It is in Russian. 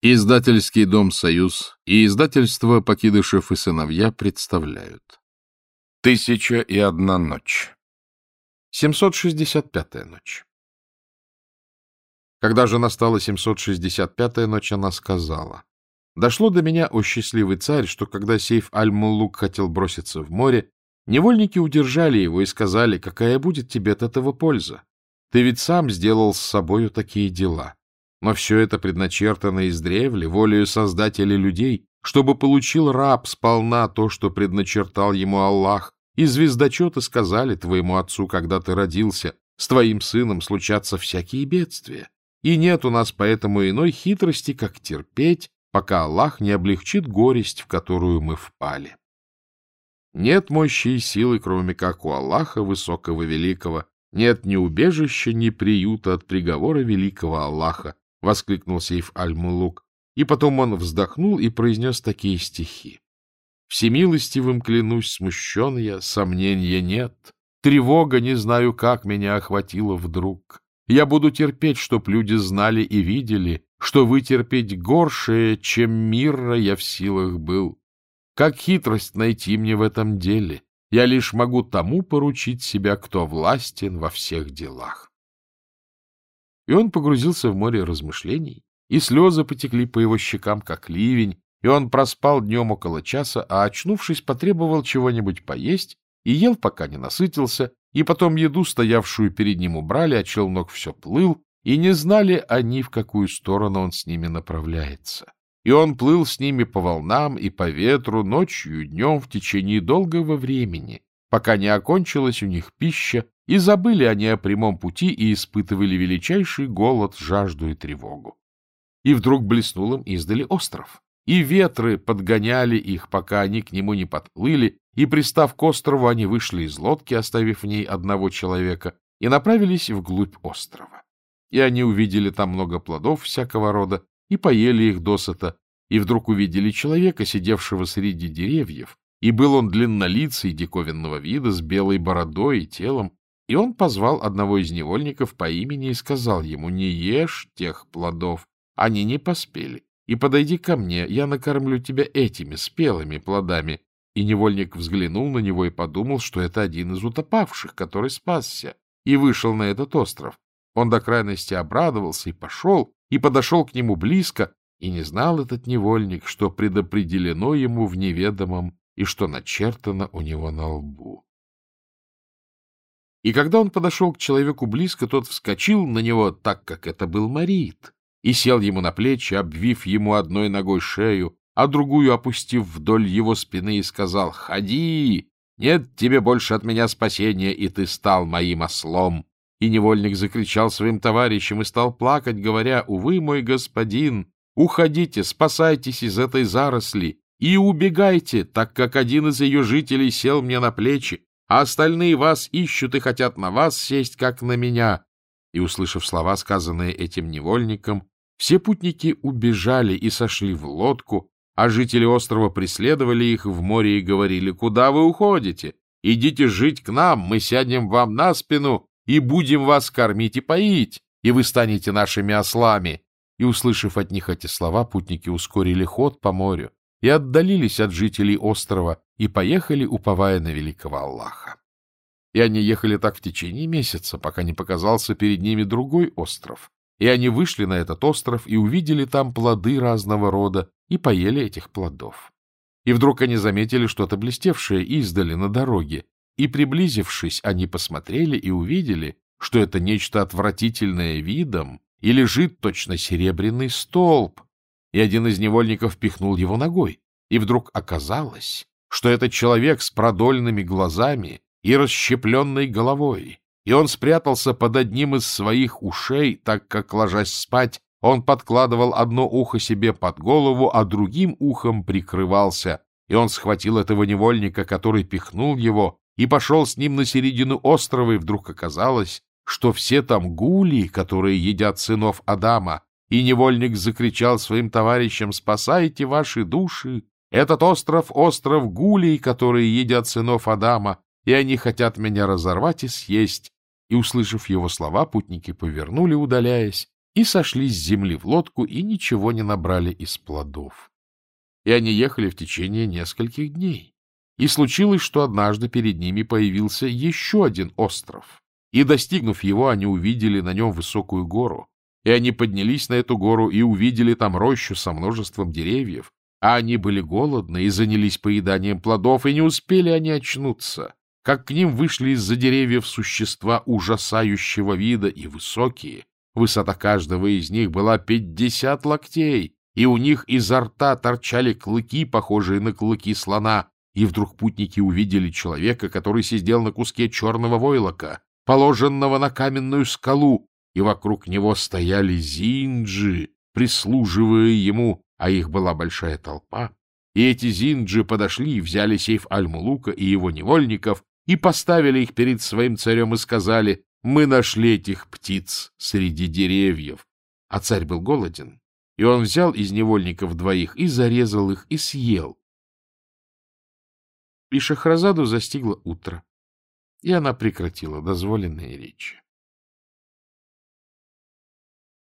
Издательский дом «Союз» и издательство «Покидышев и сыновья» представляют. Тысяча и одна ночь. 765-я ночь. Когда же настала 765-я ночь, она сказала. Дошло до меня, о счастливый царь, что когда Сейф Аль-Мулук хотел броситься в море, невольники удержали его и сказали, какая будет тебе от этого польза. Ты ведь сам сделал с собою такие дела. Но все это предначертано издревле, волею Создателя людей, чтобы получил раб сполна то, что предначертал ему Аллах, и звездочеты сказали твоему отцу, когда ты родился, с твоим сыном случатся всякие бедствия. И нет у нас поэтому иной хитрости, как терпеть, пока Аллах не облегчит горесть, в которую мы впали. Нет мощи и силы, кроме как у Аллаха Высокого Великого, нет ни убежища, ни приюта от приговора Великого Аллаха, — воскликнул Сейф Аль-Мулук. И потом он вздохнул и произнес такие стихи. «Всемилостивым клянусь, смущен я, сомнения нет. Тревога, не знаю как, меня охватила вдруг. Я буду терпеть, чтоб люди знали и видели, что вытерпеть горшее, чем мира я в силах был. Как хитрость найти мне в этом деле? Я лишь могу тому поручить себя, кто властен во всех делах. И он погрузился в море размышлений, и слезы потекли по его щекам, как ливень, и он проспал днем около часа, а, очнувшись, потребовал чего-нибудь поесть и ел, пока не насытился, и потом еду, стоявшую перед ним, убрали, а челнок все плыл, и не знали они, в какую сторону он с ними направляется. И он плыл с ними по волнам и по ветру ночью и днем в течение долгого времени, пока не окончилась у них пища, и забыли они о прямом пути и испытывали величайший голод, жажду и тревогу. И вдруг блеснул им издали остров, и ветры подгоняли их, пока они к нему не подплыли, и, пристав к острову, они вышли из лодки, оставив в ней одного человека, и направились вглубь острова. И они увидели там много плодов всякого рода, и поели их досыта, и вдруг увидели человека, сидевшего среди деревьев, и был он длиннолицый, диковинного вида, с белой бородой и телом, и он позвал одного из невольников по имени и сказал ему, не ешь тех плодов, они не поспели, и подойди ко мне, я накормлю тебя этими спелыми плодами. И невольник взглянул на него и подумал, что это один из утопавших, который спасся, и вышел на этот остров. Он до крайности обрадовался и пошел, и подошел к нему близко, и не знал этот невольник, что предопределено ему в неведомом и что начертано у него на лбу. И когда он подошел к человеку близко, тот вскочил на него, так как это был Марит, и сел ему на плечи, обвив ему одной ногой шею, а другую опустив вдоль его спины, и сказал «Ходи! Нет тебе больше от меня спасения, и ты стал моим ослом!» И невольник закричал своим товарищам и стал плакать, говоря «Увы, мой господин, уходите, спасайтесь из этой заросли и убегайте, так как один из ее жителей сел мне на плечи, а остальные вас ищут и хотят на вас сесть, как на меня. И, услышав слова, сказанные этим невольником, все путники убежали и сошли в лодку, а жители острова преследовали их в море и говорили, «Куда вы уходите? Идите жить к нам, мы сядем вам на спину и будем вас кормить и поить, и вы станете нашими ослами». И, услышав от них эти слова, путники ускорили ход по морю и отдалились от жителей острова и поехали, уповая на великого Аллаха. И они ехали так в течение месяца, пока не показался перед ними другой остров. И они вышли на этот остров и увидели там плоды разного рода и поели этих плодов. И вдруг они заметили что-то блестевшее издали на дороге, и, приблизившись, они посмотрели и увидели, что это нечто отвратительное видом, и лежит точно серебряный столб, и один из невольников пихнул его ногой. И вдруг оказалось, что это человек с продольными глазами и расщепленной головой, и он спрятался под одним из своих ушей, так как, ложась спать, он подкладывал одно ухо себе под голову, а другим ухом прикрывался, и он схватил этого невольника, который пихнул его, и пошел с ним на середину острова, и вдруг оказалось, что все там гули, которые едят сынов Адама, и невольник закричал своим товарищам «Спасайте ваши души! Этот остров — остров гулей, которые едят сынов Адама, и они хотят меня разорвать и съесть». И, услышав его слова, путники повернули, удаляясь, и сошли с земли в лодку, и ничего не набрали из плодов. И они ехали в течение нескольких дней. И случилось, что однажды перед ними появился еще один остров. И, достигнув его, они увидели на нем высокую гору. И они поднялись на эту гору и увидели там рощу со множеством деревьев. А они были голодны и занялись поеданием плодов, и не успели они очнуться, как к ним вышли из-за деревьев существа ужасающего вида и высокие. Высота каждого из них была пятьдесят локтей, и у них изо рта торчали клыки, похожие на клыки слона, и вдруг путники увидели человека, который сидел на куске черного войлока, положенного на каменную скалу, и вокруг него стояли зинджи, прислуживая ему, а их была большая толпа. И эти зинджи подошли и взяли сейф Аль-Мулука и его невольников и поставили их перед своим царем и сказали, «Мы нашли этих птиц среди деревьев». А царь был голоден, и он взял из невольников двоих и зарезал их и съел, и Шахразаду застигло утро, и она прекратила дозволенные речи.